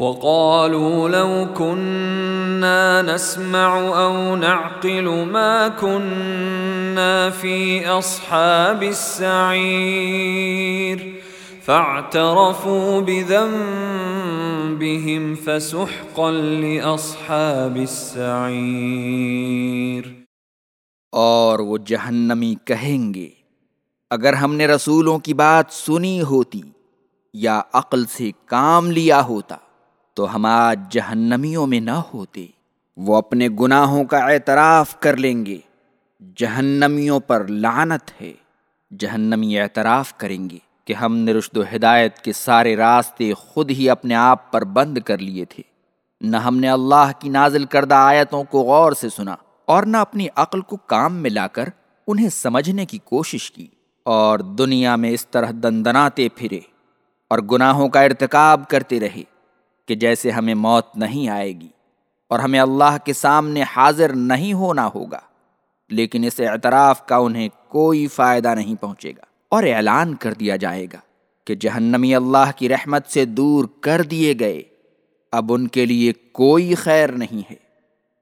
وقالوا لو كنا نسمع او نعقل ما كنا في اصحاب السعير. فاعترفوا بذنبهم فسحقا لاصحاب السعير. اور وہ جہنمی کہیں گے، اگر ہم نے رسولوں کی بات سنی ہوتی یا عقل سے کام لیا ہوتا۔ تو ہم آج جہنمیوں میں نہ ہوتے وہ اپنے گناہوں کا اعتراف کر لیں گے۔ جہنمیوں پر لعنت ہے۔ جہنمی اعتراف کریں گے کہ ہم نے رشد و ہدایت کے سارے راستے خود ہی اپنے آپ پر بند کر لیے تھے۔ نہ ہم نے اللہ کی نازل کردہ آیتوں کو غور سے سنا اور نہ اپنی عقل کو کام میں لا کر انہیں سمجھنے کی کوشش کی۔ اور دنیا میں اس طرح دندناتے پھرے اور گناہوں کا ارتکاب کرتے رہے۔ کہ جیسے ہمیں موت نہیں آئے گی اور ہمیں اللہ کے سامنے حاضر نہیں ہونا ہوگا، لیکن اس اعتراف کا انہیں کوئی فائدہ نہیں پہنچے گا۔ اور اعلان کر دیا جائے گا کہ جہنمی اللہ کی رحمت سے دور کر دیے گئے۔ اب ان کے لیے کوئی خیر نہیں ہے۔